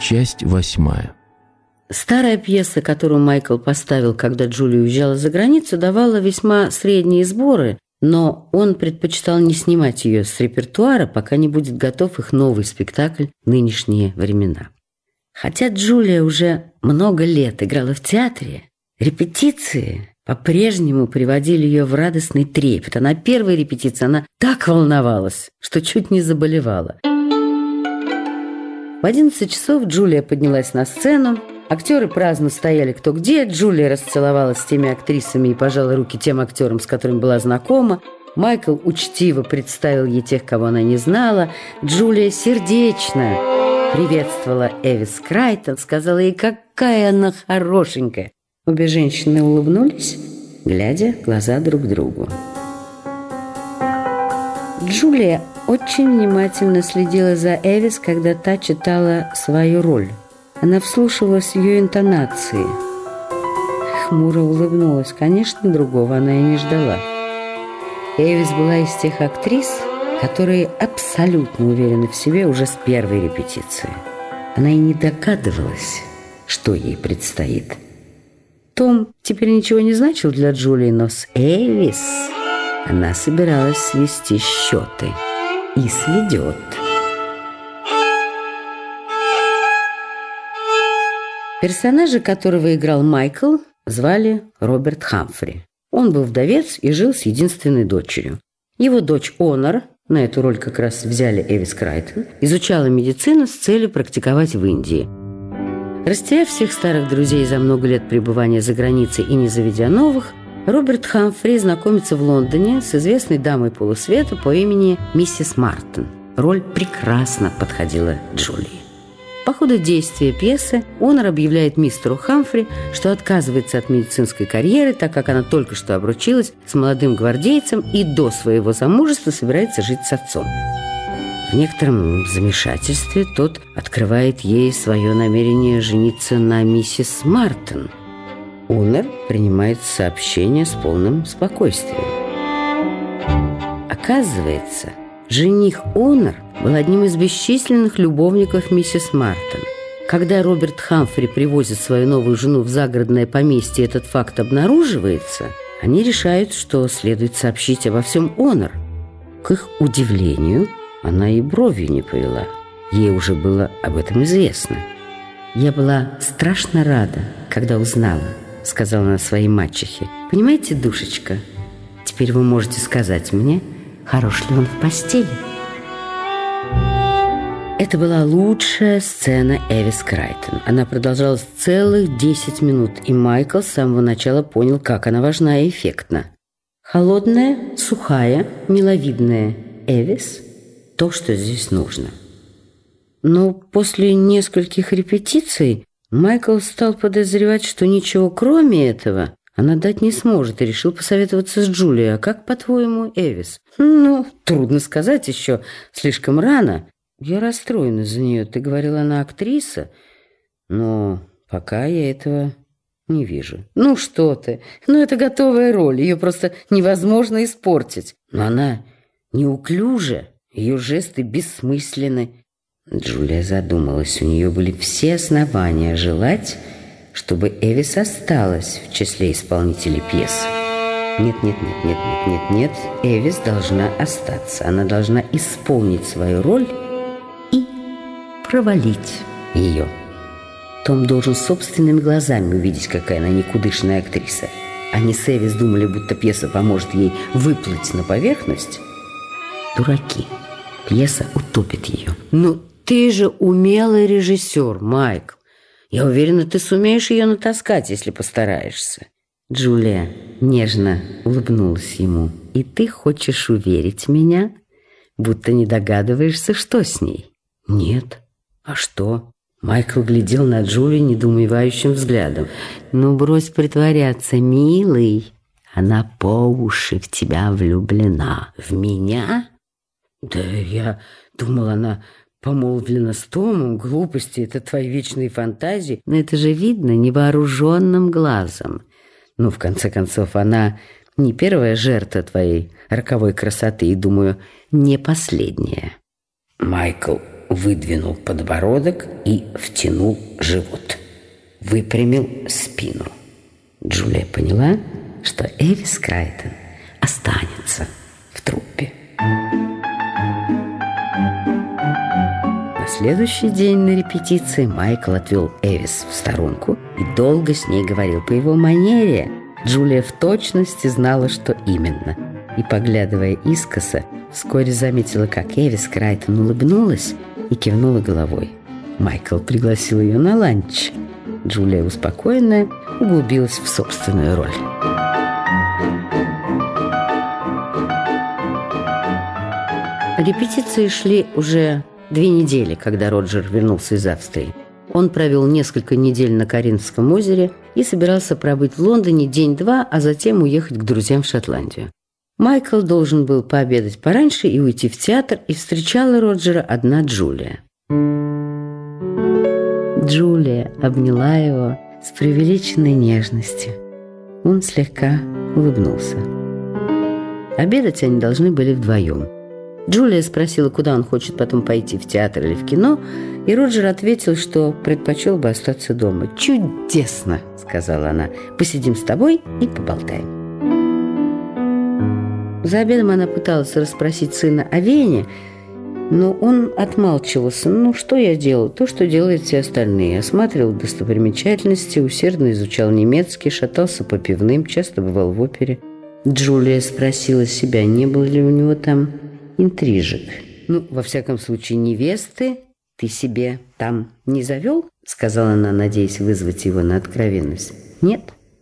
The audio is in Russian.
Часть восьмая. Старая пьеса, которую Майкл поставил, когда Джулия уезжала за границу, давала весьма средние сборы, но он предпочитал не снимать ее с репертуара, пока не будет готов их новый спектакль «Нынешние времена». Хотя Джулия уже много лет играла в театре, репетиции по-прежнему приводили ее в радостный трепет. А на первой репетиции она так волновалась, что чуть не заболевала. В 11 часов Джулия поднялась на сцену, Актеры праздно стояли кто где. Джулия расцеловалась с теми актрисами и пожала руки тем актерам, с которыми была знакома. Майкл учтиво представил ей тех, кого она не знала. Джулия сердечно приветствовала Эвис Крайтон, сказала ей, какая она хорошенькая. Обе женщины улыбнулись, глядя глаза друг другу. Джулия очень внимательно следила за Эвис, когда та читала свою роль – она вслушивалась в ее интонации. Хмуро улыбнулась. Конечно, другого она и не ждала. Эвис была из тех актрис, которые абсолютно уверены в себе уже с первой репетиции. Она и не догадывалась, что ей предстоит. Том теперь ничего не значил для Джулии, но с Эвис она собиралась свести счеты. И сведет. Персонажа, которого играл Майкл, звали Роберт Хамфри. Он был вдовец и жил с единственной дочерью. Его дочь Онор, на эту роль как раз взяли Эвис Крайтон, изучала медицину с целью практиковать в Индии. Растеряв всех старых друзей за много лет пребывания за границей и не заведя новых, Роберт Хамфри знакомится в Лондоне с известной дамой полусвета по имени миссис Мартин. Роль прекрасно подходила Джулии. По ходу действия пьесы Онор объявляет мистеру Хамфри, что отказывается от медицинской карьеры, так как она только что обручилась с молодым гвардейцем и до своего замужества собирается жить с отцом. В некотором замешательстве тот открывает ей свое намерение жениться на миссис Мартин. Унер принимает сообщение с полным спокойствием. Оказывается, жених Онор – был одним из бесчисленных любовников миссис Мартин. Когда Роберт Хамфри привозит свою новую жену в загородное поместье, этот факт обнаруживается, они решают, что следует сообщить обо всем Онор. К их удивлению, она и бровью не повела. Ей уже было об этом известно. «Я была страшно рада, когда узнала», — сказала она своей мачехе. «Понимаете, душечка, теперь вы можете сказать мне, хорош ли он в постели?» Это была лучшая сцена Эвис Крайтон. Она продолжалась целых 10 минут, и Майкл с самого начала понял, как она важна и эффектна. Холодная, сухая, миловидная Эвис – то, что здесь нужно. Но после нескольких репетиций Майкл стал подозревать, что ничего кроме этого она дать не сможет, и решил посоветоваться с Джулией. А как, по-твоему, Эвис? Ну, трудно сказать еще, слишком рано. Я расстроена за нее. Ты говорила, она актриса, но пока я этого не вижу. Ну что ты? Ну это готовая роль, ее просто невозможно испортить. Но она неуклюжа, ее жесты бессмысленны. Джулия задумалась, у нее были все основания желать, чтобы Эвис осталась в числе исполнителей пьесы. Нет, нет, нет, нет, нет, нет, нет. Эвис должна остаться. Она должна исполнить свою роль провалить ее. Том должен собственными глазами увидеть, какая она никудышная актриса. Они с Эвис думали, будто пьеса поможет ей выплыть на поверхность. Дураки. Пьеса утопит ее. Ну, ты же умелый режиссер, Майкл. Я уверена, ты сумеешь ее натаскать, если постараешься. Джулия нежно улыбнулась ему. И ты хочешь уверить меня, будто не догадываешься, что с ней? Нет. «А что?» Майкл глядел на Джули недоумевающим взглядом. «Ну, брось притворяться, милый. Она по уши в тебя влюблена. В меня?» «Да я думал, она помолвлена с Томом. Глупости — это твои вечные фантазии. Но это же видно невооруженным глазом. Ну, в конце концов, она не первая жертва твоей роковой красоты и, думаю, не последняя». Майкл выдвинул подбородок и втянул живот. Выпрямил спину. Джулия поняла, что Эвис Крайтон останется следующий день на репетиции Майкл отвел Эвис в сторонку и долго с ней говорил по его манере. Джулия в точности знала, что именно. И, поглядывая искоса, вскоре заметила, как Эвис Крайтон улыбнулась и кивнула головой. Майкл пригласил ее на ланч. Джулия, успокоенная, углубилась в собственную роль. Репетиции шли уже две недели, когда Роджер вернулся из Австрии. Он провел несколько недель на Каринском озере и собирался пробыть в Лондоне день-два, а затем уехать к друзьям в Шотландию. Майкл должен был пообедать пораньше и уйти в театр, и встречала Роджера одна Джулия. Джулия обняла его с преувеличенной нежностью. Он слегка улыбнулся. Обедать они должны были вдвоем – Джулия спросила, куда он хочет потом пойти, в театр или в кино, и Роджер ответил, что предпочел бы остаться дома. «Чудесно!» – сказала она. «Посидим с тобой и поболтаем». За обедом она пыталась расспросить сына о Вене, но он отмалчивался. «Ну, что я делал? То, что делают все остальные. Осматривал достопримечательности, усердно изучал немецкий, шатался по пивным, часто бывал в опере». Джулия спросила себя, не было ли у него там интрижек. Ну, во всяком случае, невесты ты себе там не завел? Сказала она, надеясь вызвать его на откровенность. Нет?